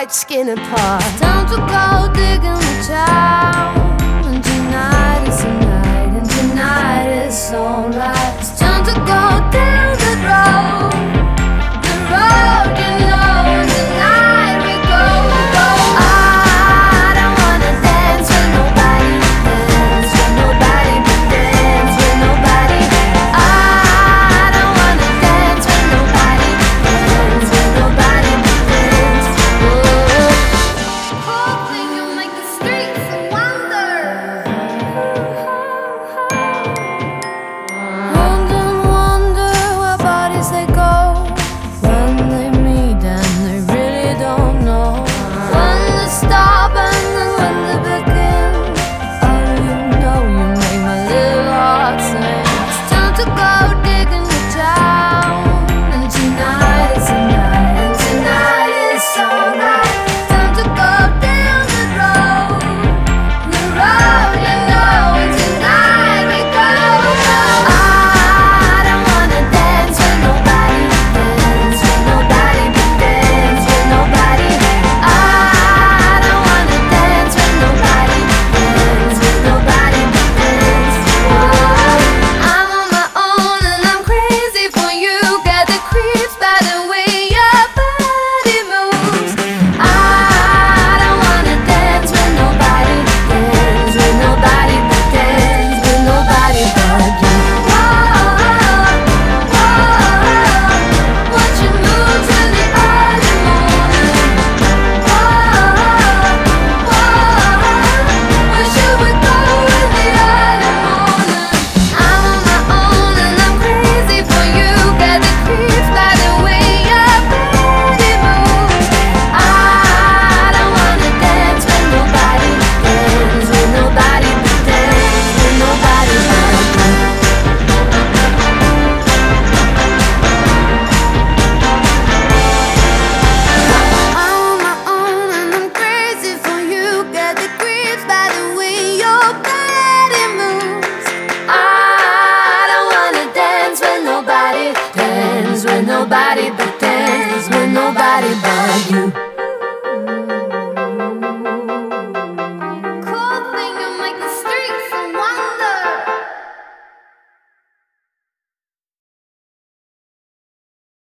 white skin apart. Time to go digging the child. dance with nobody but dance with nobody but you.